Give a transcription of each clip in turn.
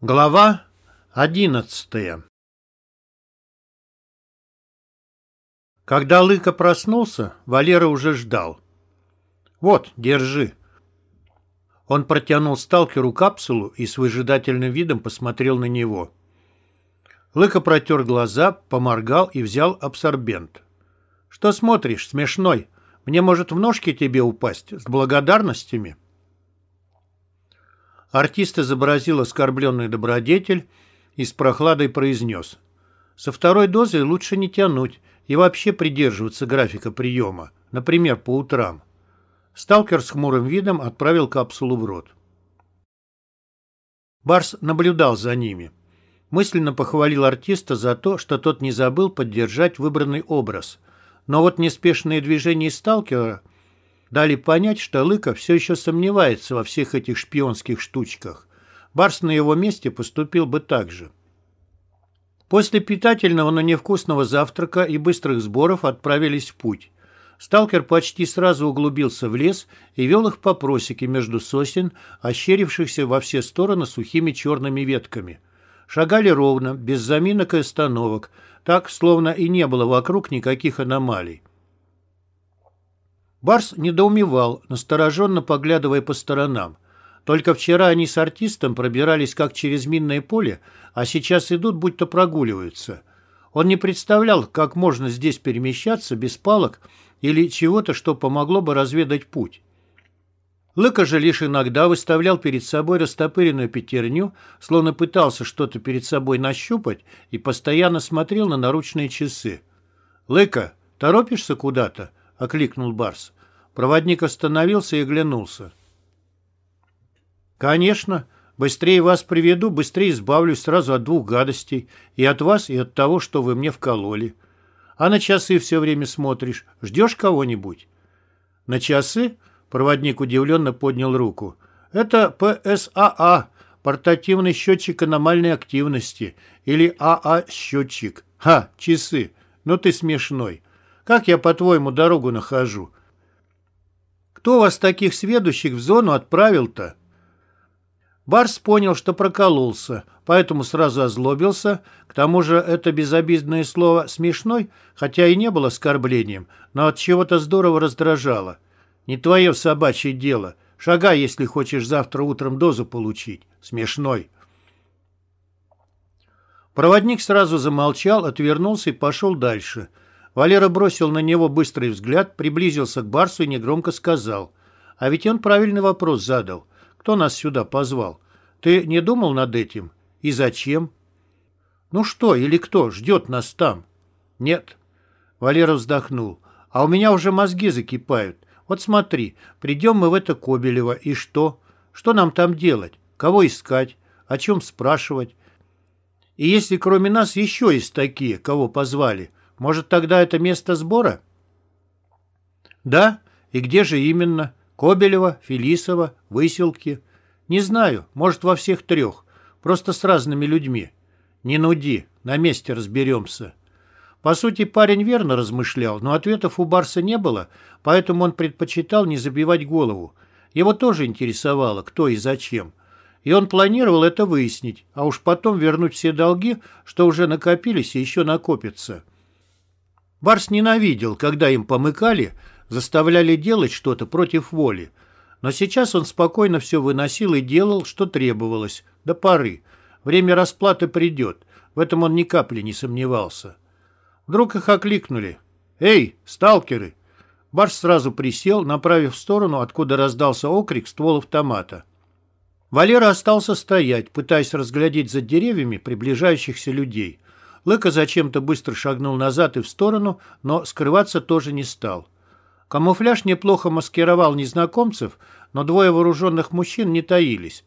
Глава одиннадцатая Когда Лыка проснулся, Валера уже ждал. «Вот, держи». Он протянул сталкеру капсулу и с выжидательным видом посмотрел на него. Лыка протер глаза, поморгал и взял абсорбент. «Что смотришь, смешной? Мне может в ножки тебе упасть с благодарностями?» Артист изобразил оскорбленный добродетель и с прохладой произнес. Со второй дозой лучше не тянуть и вообще придерживаться графика приема, например, по утрам. Сталкер с хмурым видом отправил капсулу в рот. Барс наблюдал за ними. Мысленно похвалил артиста за то, что тот не забыл поддержать выбранный образ. Но вот неспешные движения сталкера – дали понять, что Лыка все еще сомневается во всех этих шпионских штучках. Барс на его месте поступил бы так же. После питательного, но невкусного завтрака и быстрых сборов отправились в путь. Сталкер почти сразу углубился в лес и вел их по просеке между сосен, ощерившихся во все стороны сухими черными ветками. Шагали ровно, без заминок и остановок, так, словно и не было вокруг никаких аномалий. Барс недоумевал, настороженно поглядывая по сторонам. Только вчера они с артистом пробирались как через минное поле, а сейчас идут, будто прогуливаются. Он не представлял, как можно здесь перемещаться без палок или чего-то, что помогло бы разведать путь. Лыка же лишь иногда выставлял перед собой растопыренную пятерню, словно пытался что-то перед собой нащупать и постоянно смотрел на наручные часы. «Лыка, торопишься куда-то?» — окликнул Барс. Проводник остановился и оглянулся. «Конечно. Быстрее вас приведу, быстрее избавлюсь сразу от двух гадостей. И от вас, и от того, что вы мне вкололи. А на часы все время смотришь. Ждешь кого-нибудь?» «На часы?» — проводник удивленно поднял руку. «Это ПСАА, портативный счетчик аномальной активности, или АА-счетчик. Ха, часы. Ну ты смешной. Как я, по-твоему, дорогу нахожу? Кто вас таких сведущих в зону отправил-то? Барс понял, что прокололся, поэтому сразу озлобился. К тому же это безобидное слово «смешной», хотя и не было оскорблением, но от чего-то здорово раздражало. Не твое собачье дело. Шагай, если хочешь завтра утром дозу получить. Смешной. Проводник сразу замолчал, отвернулся и пошел дальше – Валера бросил на него быстрый взгляд, приблизился к Барсу и негромко сказал. «А ведь он правильный вопрос задал. Кто нас сюда позвал? Ты не думал над этим? И зачем?» «Ну что, или кто ждет нас там?» «Нет». Валера вздохнул. «А у меня уже мозги закипают. Вот смотри, придем мы в это Кобелево, и что? Что нам там делать? Кого искать? О чем спрашивать? И если кроме нас еще есть такие, кого позвали, может, тогда это место сбора? Да, и где же именно? Кобелева, Фелисова, Выселки? Не знаю, может, во всех трех. Просто с разными людьми. Не нуди, на месте разберемся. По сути, парень верно размышлял, но ответов у Барса не было, поэтому он предпочитал не забивать голову. Его тоже интересовало, кто и зачем. И он планировал это выяснить, а уж потом вернуть все долги, что уже накопились и еще накопятся. Барс ненавидел, когда им помыкали, заставляли делать что-то против воли. Но сейчас он спокойно все выносил и делал, что требовалось, до поры. Время расплаты придет, в этом он ни капли не сомневался. Вдруг их окликнули. «Эй, сталкеры!» Барс сразу присел, направив в сторону, откуда раздался окрик ствол автомата. Валера остался стоять, пытаясь разглядеть за деревьями приближающихся людей – Лыка зачем-то быстро шагнул назад и в сторону, но скрываться тоже не стал. Камуфляж неплохо маскировал незнакомцев, но двое вооруженных мужчин не таились.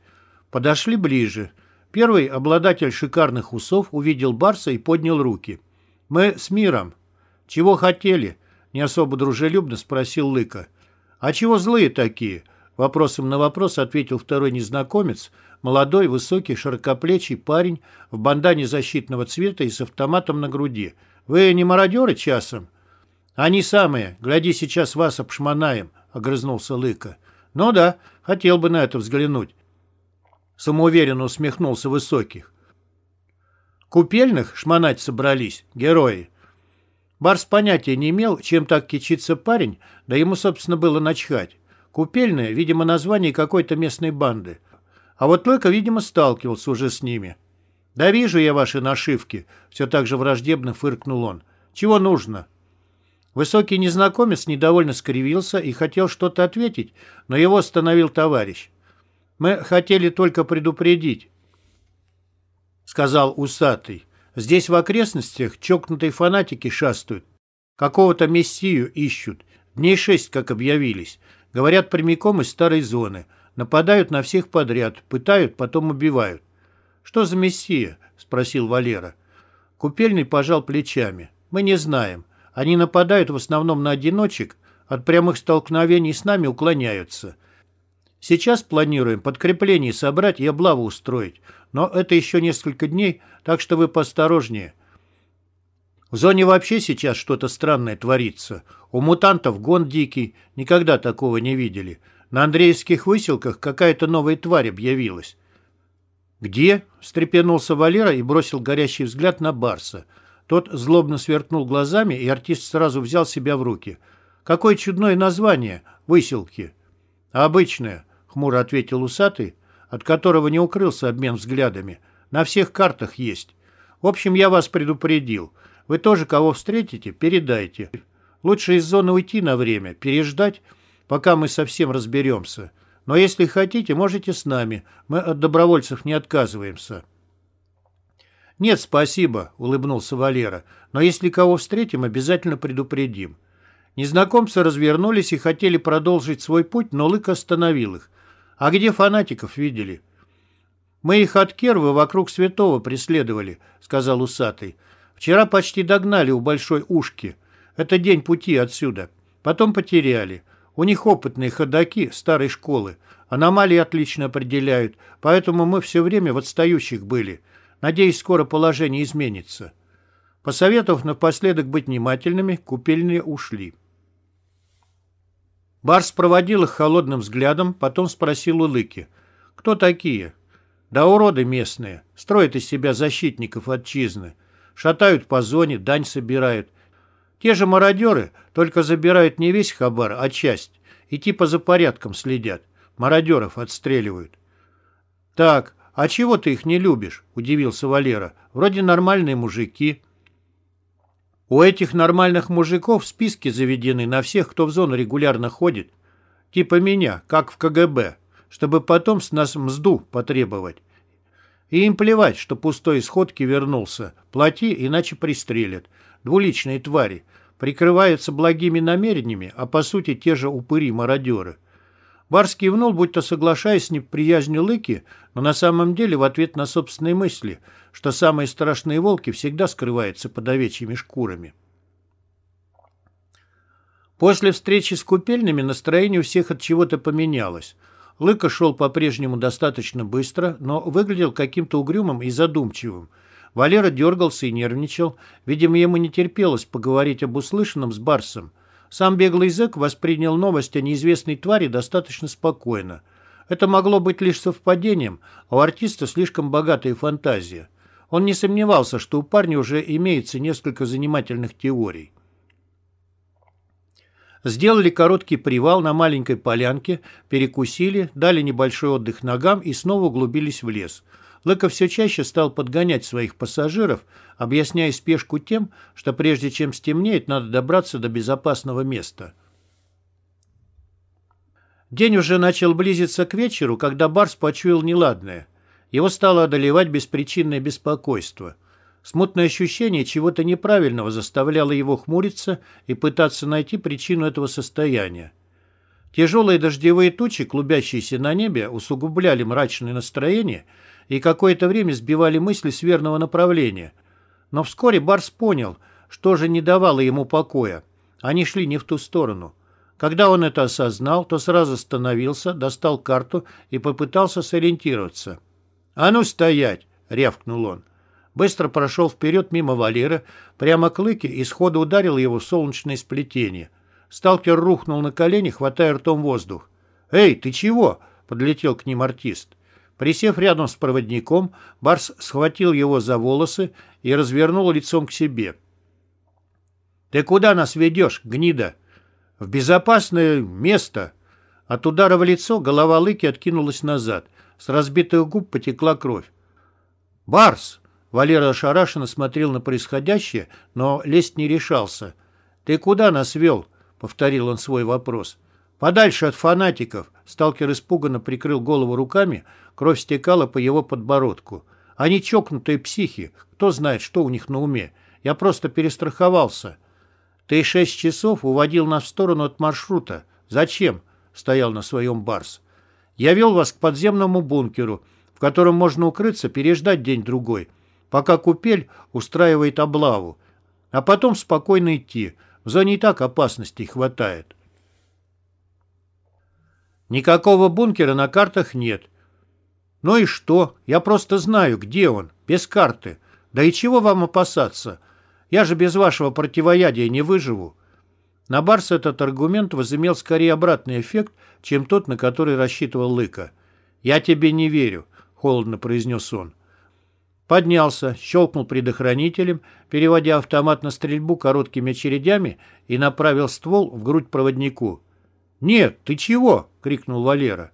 Подошли ближе. Первый, обладатель шикарных усов, увидел Барса и поднял руки. «Мы с миром». «Чего хотели?» — не особо дружелюбно спросил Лыка. «А чего злые такие?» Вопросом на вопрос ответил второй незнакомец, молодой, высокий, широкоплечий парень в бандане защитного цвета и с автоматом на груди. «Вы не мародеры часом?» «Они самые. Гляди, сейчас вас обшмонаем», — огрызнулся Лыка. «Ну да, хотел бы на это взглянуть». Самоуверенно усмехнулся Высоких. Купельных шмонать собрались, герои. Барс понятия не имел, чем так кичится парень, да ему, собственно, было начхать. Купельная, видимо, название какой-то местной банды. А вот Лыка, видимо, сталкивался уже с ними. «Да вижу я ваши нашивки», — все так же враждебно фыркнул он. «Чего нужно?» Высокий незнакомец недовольно скривился и хотел что-то ответить, но его остановил товарищ. «Мы хотели только предупредить», — сказал усатый. «Здесь в окрестностях чокнутые фанатики шастают. Какого-то мессию ищут. Дней шесть, как объявились. Говорят прямиком из старой зоны. Нападают на всех подряд, пытают, потом убивают. «Что за мессия?» – спросил Валера. Купельный пожал плечами. «Мы не знаем. Они нападают в основном на одиночек, от прямых столкновений с нами уклоняются. Сейчас планируем подкрепление собрать и облаву устроить, но это еще несколько дней, так что вы поосторожнее. В зоне вообще сейчас что-то странное творится. У мутантов гон дикий, никогда такого не видели. На Андреевских выселках какая-то новая тварь объявилась. «Где?» – встрепенулся Валера и бросил горящий взгляд на Барса. Тот злобно сверкнул глазами, и артист сразу взял себя в руки. «Какое чудное название! Выселки!» «Обычное», – хмуро ответил усатый, от которого не укрылся обмен взглядами. «На всех картах есть. В общем, я вас предупредил. Вы тоже кого встретите, передайте. Лучше из зоны уйти на время, переждать, пока мы совсем разберемся. Но если хотите, можете с нами. Мы от добровольцев не отказываемся». «Нет, спасибо», — улыбнулся Валера. «Но если кого встретим, обязательно предупредим». Незнакомцы развернулись и хотели продолжить свой путь, но Лык остановил их. «А где фанатиков видели?» «Мы их от Кервы вокруг Святого преследовали», — сказал усатый. «Вчера почти догнали у Большой Ушки. Это день пути отсюда. Потом потеряли. У них опытные ходаки старой школы. Аномалии отлично определяют, поэтому мы все время в отстающих были. Надеюсь, скоро положение изменится». Посоветовав напоследок быть внимательными, купельные ушли. Барс проводил их холодным взглядом, потом спросил у Лыки. «Кто такие?» «Да уроды местные. Строят из себя защитников отчизны. Шатают по зоне, дань собирают. Те же мародеры, только забирают не весь хабар, а часть. И типа за порядком следят. Мародеров отстреливают». «Так, а чего ты их не любишь?» – удивился Валера. «Вроде нормальные мужики». У этих нормальных мужиков списки заведены на всех, кто в зону регулярно ходит. Типа меня, как в КГБ, чтобы потом с нас мзду потребовать. И им плевать, что пустой из ходки вернулся. Плати, иначе пристрелят. Двуличные твари. Прикрываются благими намерениями, а по сути те же упыри-мародеры. Барс кивнул, будто соглашаясь с неприязнью Лыки, но на самом деле в ответ на собственные мысли, что самые страшные волки всегда скрываются под овечьими шкурами. После встречи с купельными настроение у всех от чего-то поменялось. Лыка шел по-прежнему достаточно быстро, но выглядел каким-то угрюмым и задумчивым. Валера дергался и нервничал. Видимо, ему не терпелось поговорить об услышанном с Барсом. Сам беглый зэк воспринял новость о неизвестной твари достаточно спокойно. Это могло быть лишь совпадением, а у артиста слишком богатая фантазия. Он не сомневался, что у парня уже имеется несколько занимательных теорий. Сделали короткий привал на маленькой полянке, перекусили, дали небольшой отдых ногам и снова углубились в лес – Лыков все чаще стал подгонять своих пассажиров, объясняя спешку тем, что прежде чем стемнеет, надо добраться до безопасного места. День уже начал близиться к вечеру, когда Барс почуял неладное. Его стало одолевать беспричинное беспокойство. Смутное ощущение чего-то неправильного заставляло его хмуриться и пытаться найти причину этого состояния. Тяжелые дождевые тучи, клубящиеся на небе, усугубляли мрачное настроение – и какое-то время сбивали мысли с верного направления. Но вскоре Барс понял, что же не давало ему покоя. Они шли не в ту сторону. Когда он это осознал, то сразу остановился, достал карту и попытался сориентироваться. «А ну стоять!» — рявкнул он. Быстро прошел вперед мимо Валеры, прямо к лыке и сходу ударил его в солнечное сплетение. Сталкер рухнул на колени, хватая ртом воздух. «Эй, ты чего?» — подлетел к ним артист. Присев рядом с проводником, Барс схватил его за волосы и развернул лицом к себе. «Ты куда нас ведешь, гнида?» «В безопасное место!» От удара в лицо голова Лыки откинулась назад. С разбитых губ потекла кровь. «Барс!» Валера ошарашенно смотрел на происходящее, но лезть не решался. «Ты куда нас вел?» — повторил он свой вопрос. «Подальше от фанатиков!» Сталкер испуганно прикрыл голову руками, кровь стекала по его подбородку. «Они чокнутые психи, кто знает, что у них на уме. Я просто перестраховался». «Ты шесть часов уводил нас в сторону от маршрута. Зачем?» — стоял на своем Барс. «Я вел вас к подземному бункеру, в котором можно укрыться, переждать день-другой, пока купель устраивает облаву, а потом спокойно идти. В зоне и так опасностей хватает». «Никакого бункера на картах нет». «Ну и что? Я просто знаю, где он, без карты. Да и чего вам опасаться? Я же без вашего противоядия не выживу». На Барса этот аргумент возымел скорее обратный эффект, чем тот, на который рассчитывал Лыка. «Я тебе не верю», — холодно произнес он. Поднялся, щелкнул предохранителем, переводя автомат на стрельбу короткими очередями и направил ствол в грудь проводнику. «Нет, ты чего?» — крикнул Валера.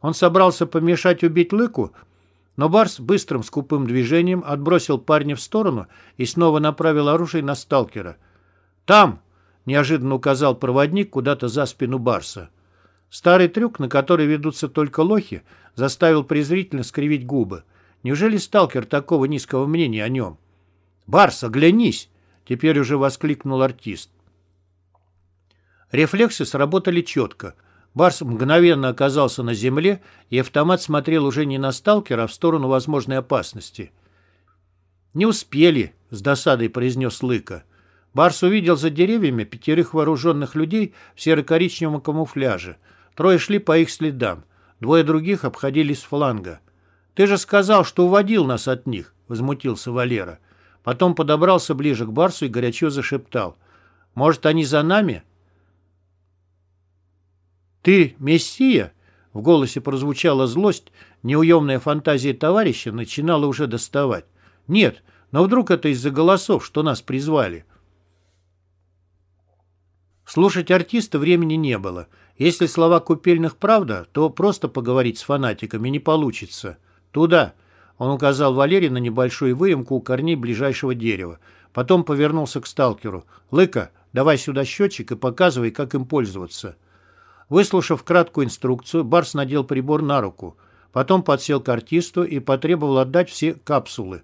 Он собрался помешать убить Лыку, но Барс быстрым скупым движением отбросил парня в сторону и снова направил оружие на сталкера. «Там!» неожиданно указал проводник куда-то за спину Барса. Старый трюк, на который ведутся только лохи, заставил презрительно скривить губы. Неужели сталкер такого низкого мнения о нем? «Барс, оглянись!» — теперь уже воскликнул артист. Рефлексы сработали четко. Барс мгновенно оказался на земле, и автомат смотрел уже не на сталкера, а в сторону возможной опасности. «Не успели», — с досадой произнес Лыка. Барс увидел за деревьями пятерых вооруженных людей в серо-коричневом камуфляже. Трое шли по их следам. Двое других обходили с фланга. «Ты же сказал, что уводил нас от них», — возмутился Валера. Потом подобрался ближе к Барсу и горячо зашептал. «Может, они за нами?» «Ты мессия?» В голосе прозвучала злость, неуемная фантазия товарища начинала уже доставать. «Нет, но вдруг это из-за голосов, что нас призвали?» Слушать артиста времени не было. Если слова купельных правда, то просто поговорить с фанатиками не получится. Туда. Он указал Валерий на небольшую выемку у корней ближайшего дерева. Потом повернулся к сталкеру. «Лыка, давай сюда счетчик и показывай, как им пользоваться». Выслушав краткую инструкцию, Барс надел прибор на руку. Потом подсел к артисту и потребовал отдать все капсулы.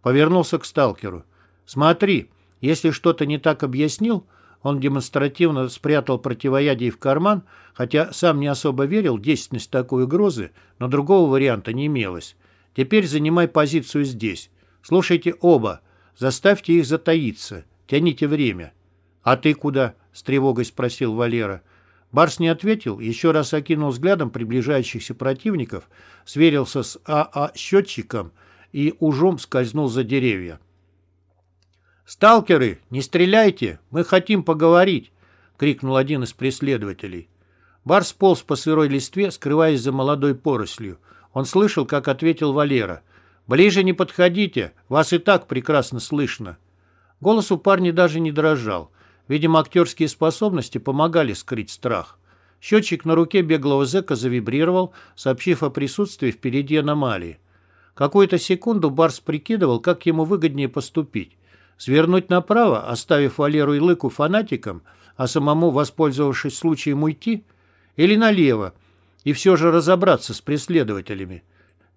Повернулся к сталкеру. «Смотри, если что-то не так объяснил, он демонстративно спрятал противоядие в карман, хотя сам не особо верил в действенность такой угрозы, но другого варианта не имелось. «Теперь занимай позицию здесь. Слушайте оба. Заставьте их затаиться. Тяните время». «А ты куда?» — с тревогой спросил Валера. Барс не ответил, еще раз окинул взглядом приближающихся противников, сверился с АА-счетчиком и ужом скользнул за деревья. «Сталкеры, не стреляйте! Мы хотим поговорить!» — крикнул один из преследователей. Барс полз по сырой листве, скрываясь за молодой порослью. Он слышал, как ответил Валера. «Ближе не подходите, вас и так прекрасно слышно». Голос у парня даже не дрожал. Видимо, актерские способности помогали скрыть страх. Счетчик на руке беглого зэка завибрировал, сообщив о присутствии впереди аномалии. Какую-то секунду Барс прикидывал, как ему выгоднее поступить. Свернуть направо, оставив Валеру и Лыку фанатикам, а самому, воспользовавшись случаем, уйти? Или налево, и все же разобраться с преследователями?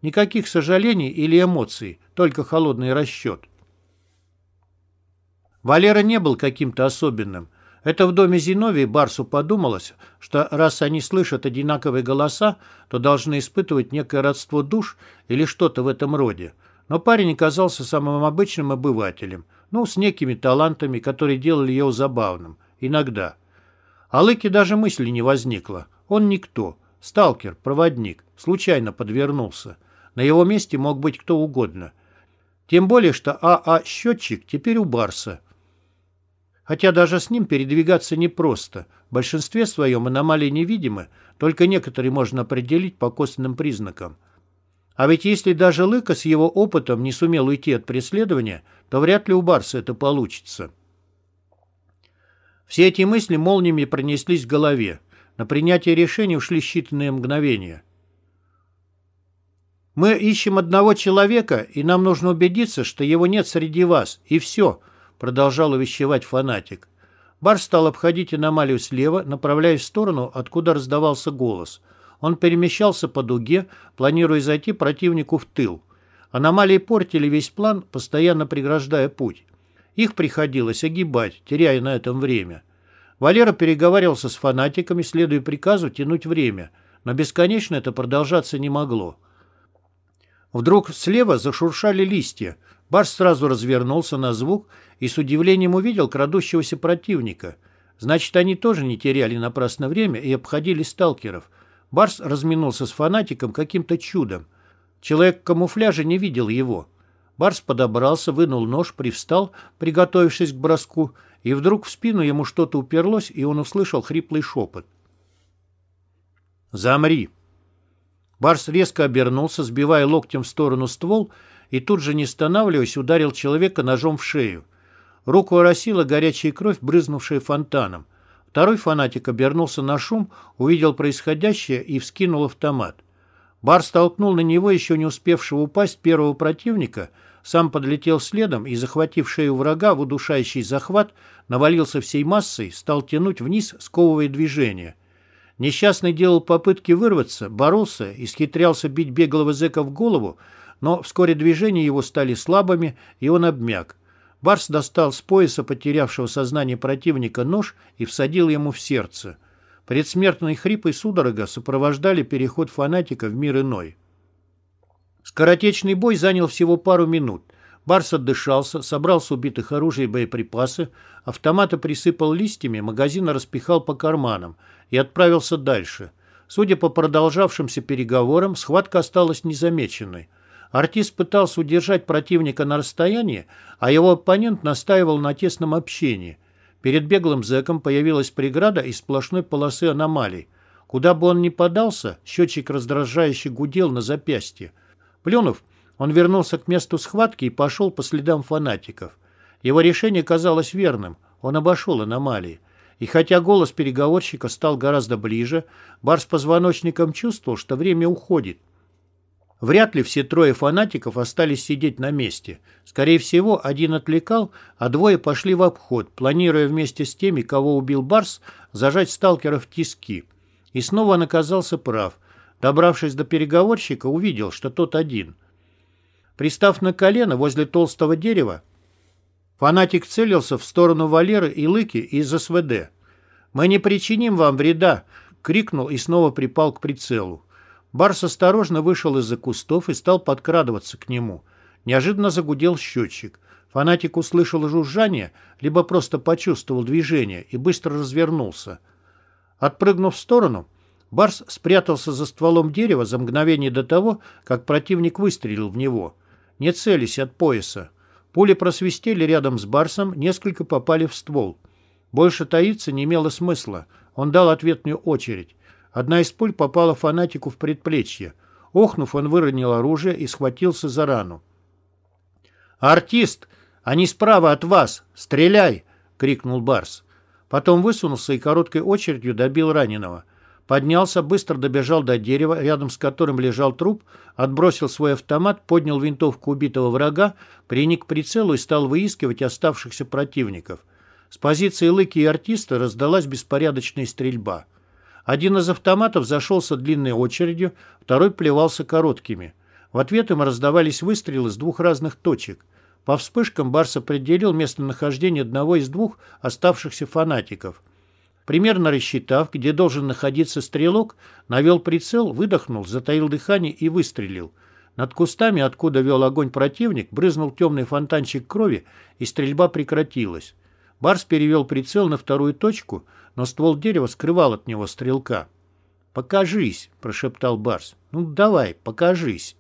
Никаких сожалений или эмоций, только холодный расчет. Валера не был каким-то особенным. Это в доме Зиновии Барсу подумалось, что раз они слышат одинаковые голоса, то должны испытывать некое родство душ или что-то в этом роде. Но парень оказался самым обычным обывателем – ну, с некими талантами, которые делали его забавным. Иногда. А Лыке даже мысли не возникло. Он никто. Сталкер, проводник. Случайно подвернулся. На его месте мог быть кто угодно. Тем более, что АА-счетчик теперь у Барса. Хотя даже с ним передвигаться непросто. В большинстве своем аномалии невидимы, только некоторые можно определить по косвенным признакам. А ведь если даже Лыка с его опытом не сумел уйти от преследования, то вряд ли у Барса это получится. Все эти мысли молниями пронеслись в голове. На принятие решения ушли считанные мгновения. «Мы ищем одного человека, и нам нужно убедиться, что его нет среди вас, и все», продолжал увещевать фанатик. Барс стал обходить аномалию слева, направляясь в сторону, откуда раздавался голос. Он перемещался по дуге, планируя зайти противнику в тыл. Аномалии портили весь план, постоянно преграждая путь. Их приходилось огибать, теряя на этом время. Валера переговаривался с фанатиками, следуя приказу тянуть время, но бесконечно это продолжаться не могло. Вдруг слева зашуршали листья. Барс сразу развернулся на звук и с удивлением увидел крадущегося противника. Значит, они тоже не теряли напрасно время и обходили сталкеров. Барс разминулся с фанатиком каким-то чудом. Человек в камуфляже не видел его. Барс подобрался, вынул нож, привстал, приготовившись к броску, и вдруг в спину ему что-то уперлось, и он услышал хриплый шепот. «Замри!» Барс резко обернулся, сбивая локтем в сторону ствол, и тут же, не останавливаясь, ударил человека ножом в шею. Руку оросила горячая кровь, брызнувшая фонтаном. Второй фанатик обернулся на шум, увидел происходящее и вскинул автомат. Барс толкнул на него еще не успевшего упасть первого противника, сам подлетел следом и, захватив шею врага в удушающий захват, навалился всей массой, стал тянуть вниз, сковывая движение. Несчастный делал попытки вырваться, боролся, исхитрялся бить беглого зэка в голову, но вскоре движения его стали слабыми, и он обмяк. Барс достал с пояса потерявшего сознание противника нож и всадил ему в сердце. Предсмертный хрип и судорога сопровождали переход фанатика в мир иной. Скоротечный бой занял всего пару минут. Барс отдышался, собрал с убитых оружие и боеприпасы, автомата присыпал листьями, магазин распихал по карманам и отправился дальше. Судя по продолжавшимся переговорам, схватка осталась незамеченной. Артист пытался удержать противника на расстоянии, а его оппонент настаивал на тесном общении. Перед беглым зэком появилась преграда из сплошной полосы аномалий. Куда бы он ни подался, счетчик раздражающе гудел на запястье. Плюнув, он вернулся к месту схватки и пошел по следам фанатиков. Его решение казалось верным, он обошел аномалии. И хотя голос переговорщика стал гораздо ближе, Барс позвоночником чувствовал, что время уходит. Вряд ли все трое фанатиков остались сидеть на месте. Скорее всего, один отвлекал, а двое пошли в обход, планируя вместе с теми, кого убил Барс, зажать сталкеров в тиски. И снова он оказался прав. Добравшись до переговорщика, увидел, что тот один. Пристав на колено возле толстого дерева, фанатик целился в сторону Валеры и Лыки из СВД. «Мы не причиним вам вреда!» — крикнул и снова припал к прицелу. Барс осторожно вышел из-за кустов и стал подкрадываться к нему. Неожиданно загудел счетчик. Фанатик услышал жужжание, либо просто почувствовал движение и быстро развернулся. Отпрыгнув в сторону, Барс спрятался за стволом дерева за мгновение до того, как противник выстрелил в него. Не целясь от пояса. Пули просвистели рядом с Барсом, несколько попали в ствол. Больше таиться не имело смысла. Он дал ответную очередь. Одна из пуль попала фанатику в предплечье. Охнув, он выронил оружие и схватился за рану. «Артист! Они справа от вас! Стреляй!» — крикнул Барс. Потом высунулся и короткой очередью добил раненого. Поднялся, быстро добежал до дерева, рядом с которым лежал труп, отбросил свой автомат, поднял винтовку убитого врага, приник к прицелу и стал выискивать оставшихся противников. С позиции лыки и артиста раздалась беспорядочная стрельба. Один из автоматов зашелся длинной очередью, второй плевался короткими. В ответ им раздавались выстрелы с двух разных точек. По вспышкам Барс определил местонахождение одного из двух оставшихся фанатиков. Примерно рассчитав, где должен находиться стрелок, навел прицел, выдохнул, затаил дыхание и выстрелил. Над кустами, откуда вел огонь противник, брызнул темный фонтанчик крови, и стрельба прекратилась. Барс перевел прицел на вторую точку, но ствол дерева скрывал от него стрелка. «Покажись!» — прошептал Барс. «Ну, давай, покажись!»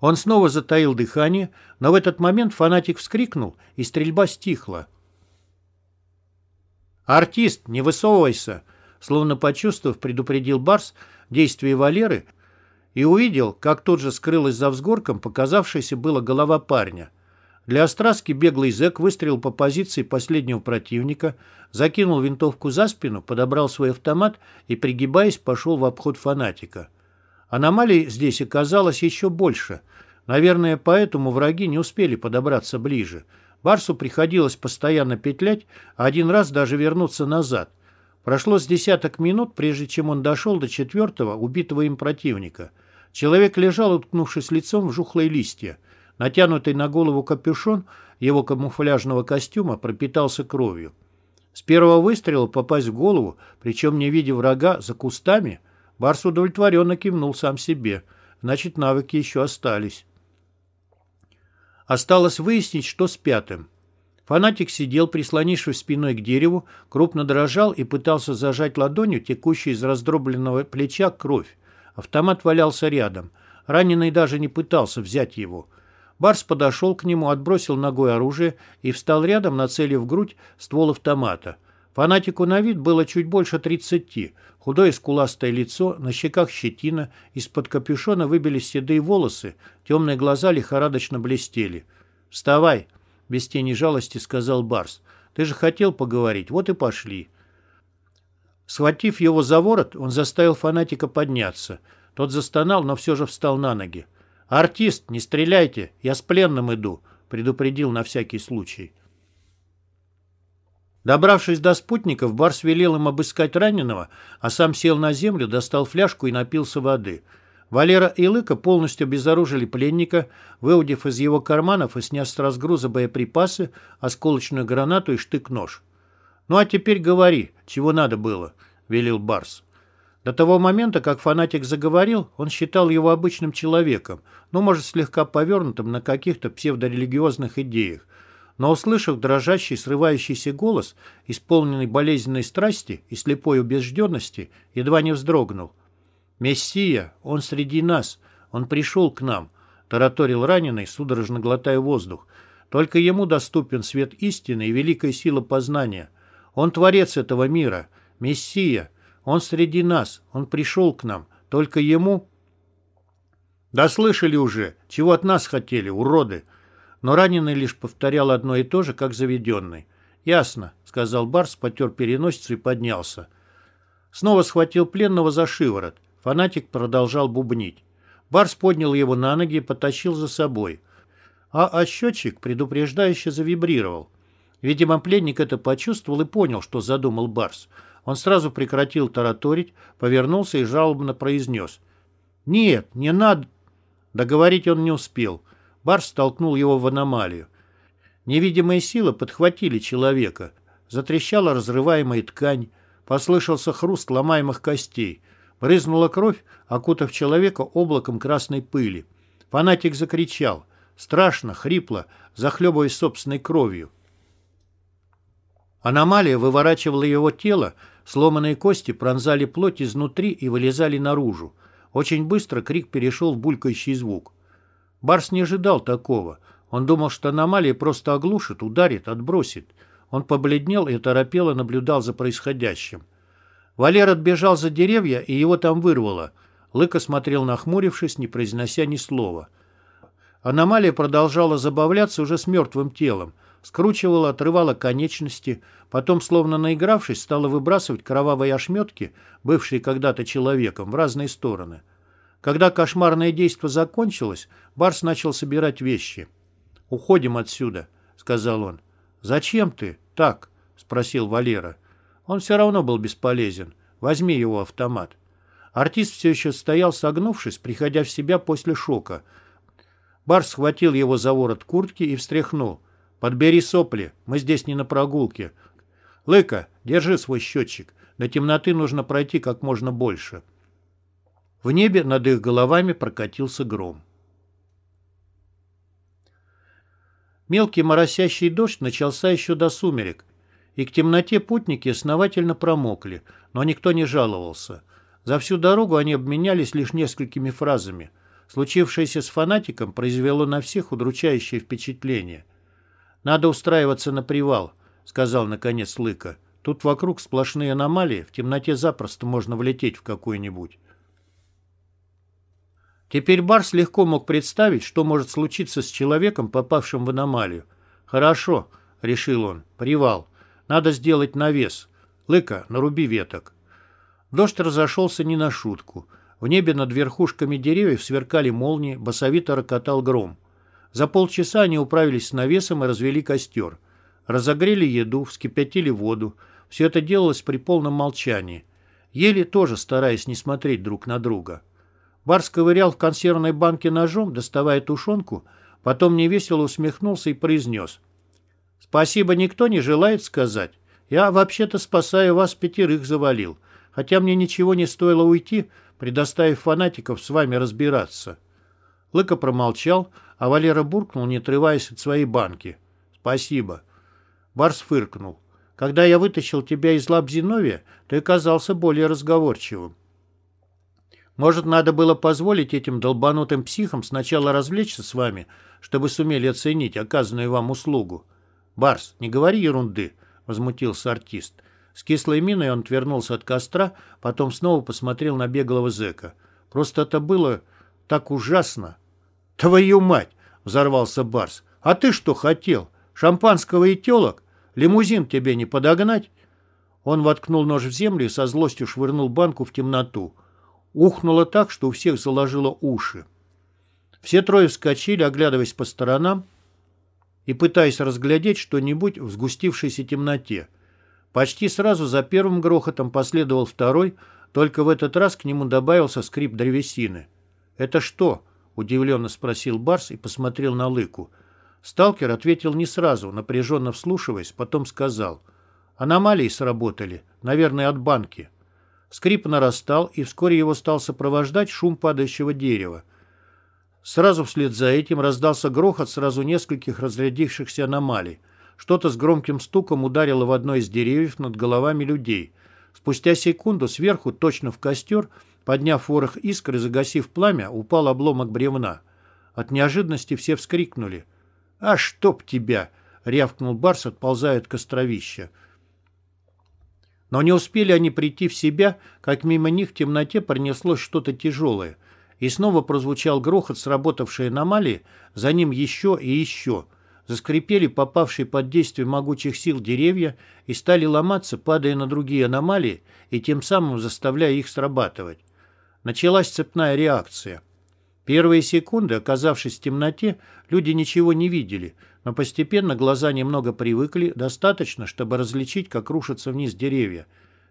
Он снова затаил дыхание, но в этот момент фанатик вскрикнул, и стрельба стихла. «Артист, не высовывайся!» Словно почувствовав, предупредил Барс действие Валеры и увидел, как тут же скрылась за взгорком показавшаяся была голова парня. Для остраски беглый зэк выстрелил по позиции последнего противника, закинул винтовку за спину, подобрал свой автомат и, пригибаясь, пошел в обход фанатика. Аномалий здесь оказалось еще больше. Наверное, поэтому враги не успели подобраться ближе. Барсу приходилось постоянно петлять, а один раз даже вернуться назад. Прошло с десяток минут, прежде чем он дошел до четвертого убитого им противника. Человек лежал, уткнувшись лицом в жухлые листья. Натянутый на голову капюшон его камуфляжного костюма пропитался кровью. С первого выстрела попасть в голову, причем не видя врага за кустами – Барс удовлетворенно кивнул сам себе. Значит, навыки еще остались. Осталось выяснить, что с пятым. Фанатик сидел, прислонившись спиной к дереву, крупно дрожал и пытался зажать ладонью текущую из раздробленного плеча кровь. Автомат валялся рядом. Раненый даже не пытался взять его. Барс подошел к нему, отбросил ногой оружие и встал рядом, нацелив грудь ствол автомата. Фанатику на вид было чуть больше тридцати. Худое скуластое лицо, на щеках щетина, из-под капюшона выбились седые волосы, темные глаза лихорадочно блестели. «Вставай!» — без тени жалости сказал Барс. «Ты же хотел поговорить, вот и пошли». Схватив его за ворот, он заставил фанатика подняться. Тот застонал, но все же встал на ноги. «Артист, не стреляйте, я с пленным иду», — предупредил на всякий случай. Добравшись до спутников, Барс велел им обыскать раненого, а сам сел на землю, достал фляжку и напился воды. Валера и Лыка полностью обезоружили пленника, выудив из его карманов и сняв с разгруза боеприпасы, осколочную гранату и штык-нож. «Ну а теперь говори, чего надо было», — велел Барс. До того момента, как фанатик заговорил, он считал его обычным человеком, ну, может, слегка повернутым на каких-то псевдорелигиозных идеях, но, услышав дрожащий, срывающийся голос, исполненный болезненной страсти и слепой убежденности, едва не вздрогнул. «Мессия! Он среди нас! Он пришел к нам!» — тараторил раненый, судорожно глотая воздух. «Только ему доступен свет истины и великая сила познания. Он творец этого мира. Мессия! Он среди нас! Он пришел к нам! Только ему...» «Да слышали уже! Чего от нас хотели, уроды!» Но раненый лишь повторял одно и то же, как заведенный. «Ясно», — сказал Барс, потер переносицу и поднялся. Снова схватил пленного за шиворот. Фанатик продолжал бубнить. Барс поднял его на ноги и потащил за собой. А, а счетчик предупреждающе завибрировал. Видимо, пленник это почувствовал и понял, что задумал Барс. Он сразу прекратил тараторить, повернулся и жалобно произнес. «Нет, не надо...» Договорить он не успел. Барс столкнул его в аномалию. Невидимые силы подхватили человека. Затрещала разрываемая ткань. Послышался хруст ломаемых костей. Брызнула кровь, окутав человека облаком красной пыли. Фанатик закричал. Страшно, хрипло, захлебываясь собственной кровью. Аномалия выворачивала его тело, сломанные кости пронзали плоть изнутри и вылезали наружу. Очень быстро крик перешел в булькающий звук. Барс не ожидал такого. Он думал, что аномалия просто оглушит, ударит, отбросит. Он побледнел и торопело наблюдал за происходящим. Валер отбежал за деревья, и его там вырвало. Лыка смотрел нахмурившись, не произнося ни слова. Аномалия продолжала забавляться уже с мертвым телом. Скручивала, отрывала конечности, потом, словно наигравшись, стала выбрасывать кровавые ошметки, бывшие когда-то человеком, в разные стороны. Когда кошмарное действо закончилось, Барс начал собирать вещи. «Уходим отсюда», — сказал он. «Зачем ты? Так», — спросил Валера. Он все равно был бесполезен. Возьми его автомат. Артист все еще стоял, согнувшись, приходя в себя после шока. Барс схватил его за ворот куртки и встряхнул. «Подбери сопли, мы здесь не на прогулке. Лыка, держи свой счетчик. До темноты нужно пройти как можно больше». В небе над их головами прокатился гром. Мелкий моросящий дождь начался еще до сумерек, и к темноте путники основательно промокли, но никто не жаловался. За всю дорогу они обменялись лишь несколькими фразами. Случившееся с фанатиком произвело на всех удручающее впечатление. «Надо устраиваться на привал», — сказал наконец Лыка. «Тут вокруг сплошные аномалии, в темноте запросто можно влететь в какую-нибудь». Теперь Барс легко мог представить, что может случиться с человеком, попавшим в аномалию. «Хорошо», — решил он, — «привал. Надо сделать навес. Лыка, наруби веток». Дождь разошелся не на шутку. В небе над верхушками деревьев сверкали молнии, басовито рокотал гром. За полчаса они управились с навесом и развели костер. Разогрели еду, вскипятили воду. Все это делалось при полном молчании. Ели тоже, стараясь не смотреть друг на друга. Барс ковырял в консервной банке ножом, доставая тушенку, потом невесело усмехнулся и произнес. «Спасибо никто не желает сказать. Я вообще-то, спасая вас, пятерых завалил, хотя мне ничего не стоило уйти, предоставив фанатиков с вами разбираться». Лыка промолчал, а Валера буркнул, не отрываясь от своей банки. «Спасибо». Барс фыркнул. «Когда я вытащил тебя из лап Зиновия, ты оказался более разговорчивым. Может, надо было позволить этим долбанутым психам сначала развлечься с вами, чтобы сумели оценить оказанную вам услугу? Барс, не говори ерунды, — возмутился артист. С кислой миной он отвернулся от костра, потом снова посмотрел на беглого зэка. Просто это было так ужасно. «Твою мать!» — взорвался Барс. «А ты что хотел? Шампанского и телок? Лимузин тебе не подогнать?» Он воткнул нож в землю и со злостью швырнул банку в темноту. Ухнуло так, что у всех заложило уши. Все трое вскочили, оглядываясь по сторонам и пытаясь разглядеть что-нибудь в сгустившейся темноте. Почти сразу за первым грохотом последовал второй, только в этот раз к нему добавился скрип древесины. «Это что?» — удивленно спросил Барс и посмотрел на Лыку. Сталкер ответил не сразу, напряженно вслушиваясь, потом сказал. «Аномалии сработали, наверное, от банки». Скрип нарастал, и вскоре его стал сопровождать шум падающего дерева. Сразу вслед за этим раздался грохот сразу нескольких разрядившихся аномалий. Что-то с громким стуком ударило в одно из деревьев над головами людей. Спустя секунду сверху, точно в костер, подняв ворох искр и загасив пламя, упал обломок бревна. От неожиданности все вскрикнули. «А чтоб тебя!» — рявкнул Барс, отползая от костровища. Но не успели они прийти в себя, как мимо них в темноте пронеслось что-то тяжелое. И снова прозвучал грохот сработавшей аномалии, за ним еще и еще. Заскрипели попавшие под действие могучих сил деревья и стали ломаться, падая на другие аномалии и тем самым заставляя их срабатывать. Началась цепная реакция. Первые секунды, оказавшись в темноте, люди ничего не видели – но постепенно глаза немного привыкли, достаточно, чтобы различить, как рушатся вниз деревья.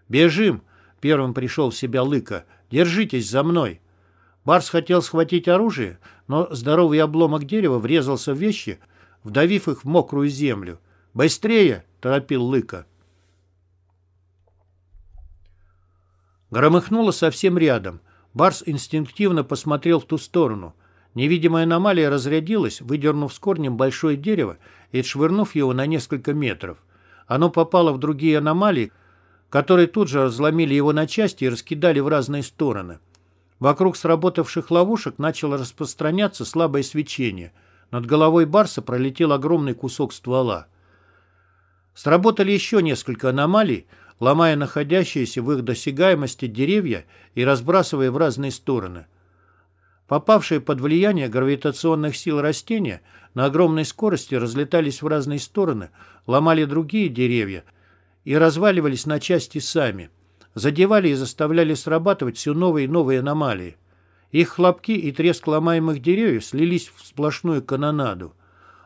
«Бежим!» — первым пришел в себя Лыка. «Держитесь за мной!» Барс хотел схватить оружие, но здоровый обломок дерева врезался в вещи, вдавив их в мокрую землю. «Быстрее!» — торопил Лыка. Громыхнуло совсем рядом. Барс инстинктивно посмотрел в ту сторону. Невидимая аномалия разрядилась, выдернув с корнем большое дерево и отшвырнув его на несколько метров. Оно попало в другие аномалии, которые тут же разломили его на части и раскидали в разные стороны. Вокруг сработавших ловушек начало распространяться слабое свечение. Над головой Барса пролетел огромный кусок ствола. Сработали еще несколько аномалий, ломая находящиеся в их досягаемости деревья и разбрасывая в разные стороны. Попавшие под влияние гравитационных сил растения на огромной скорости разлетались в разные стороны, ломали другие деревья и разваливались на части сами, задевали и заставляли срабатывать все новые и новые аномалии. Их хлопки и треск ломаемых деревьев слились в сплошную канонаду.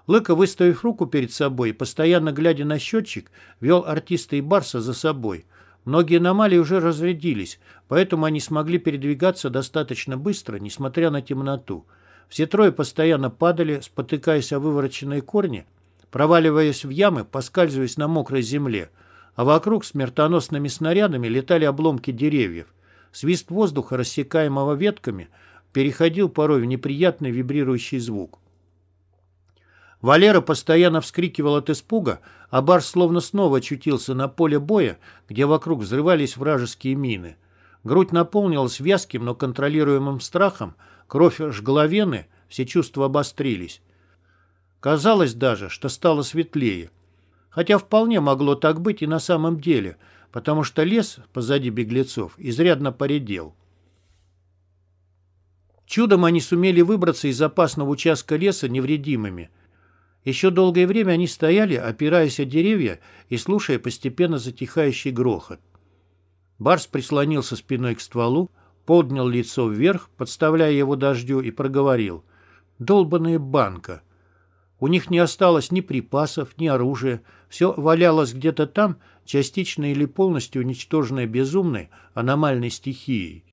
Лыка, выставив руку перед собой постоянно глядя на счетчик, вел артиста и Барса за собой – Многие аномалии уже разрядились, поэтому они смогли передвигаться достаточно быстро, несмотря на темноту. Все трое постоянно падали, спотыкаясь о вывороченные корни, проваливаясь в ямы, поскальзываясь на мокрой земле, а вокруг смертоносными снарядами летали обломки деревьев. Свист воздуха, рассекаемого ветками, переходил порой в неприятный вибрирующий звук. Валера постоянно вскрикивал от испуга, а Барс словно снова очутился на поле боя, где вокруг взрывались вражеские мины. Грудь наполнилась вязким, но контролируемым страхом, кровь жгла вены, все чувства обострились. Казалось даже, что стало светлее. Хотя вполне могло так быть и на самом деле, потому что лес позади беглецов изрядно поредел. Чудом они сумели выбраться из опасного участка леса невредимыми. Еще долгое время они стояли, опираясь о деревья и слушая постепенно затихающий грохот. Барс прислонился спиной к стволу, поднял лицо вверх, подставляя его дождю, и проговорил. «Долбаная банка!» У них не осталось ни припасов, ни оружия. Все валялось где-то там, частично или полностью уничтоженное безумной аномальной стихией.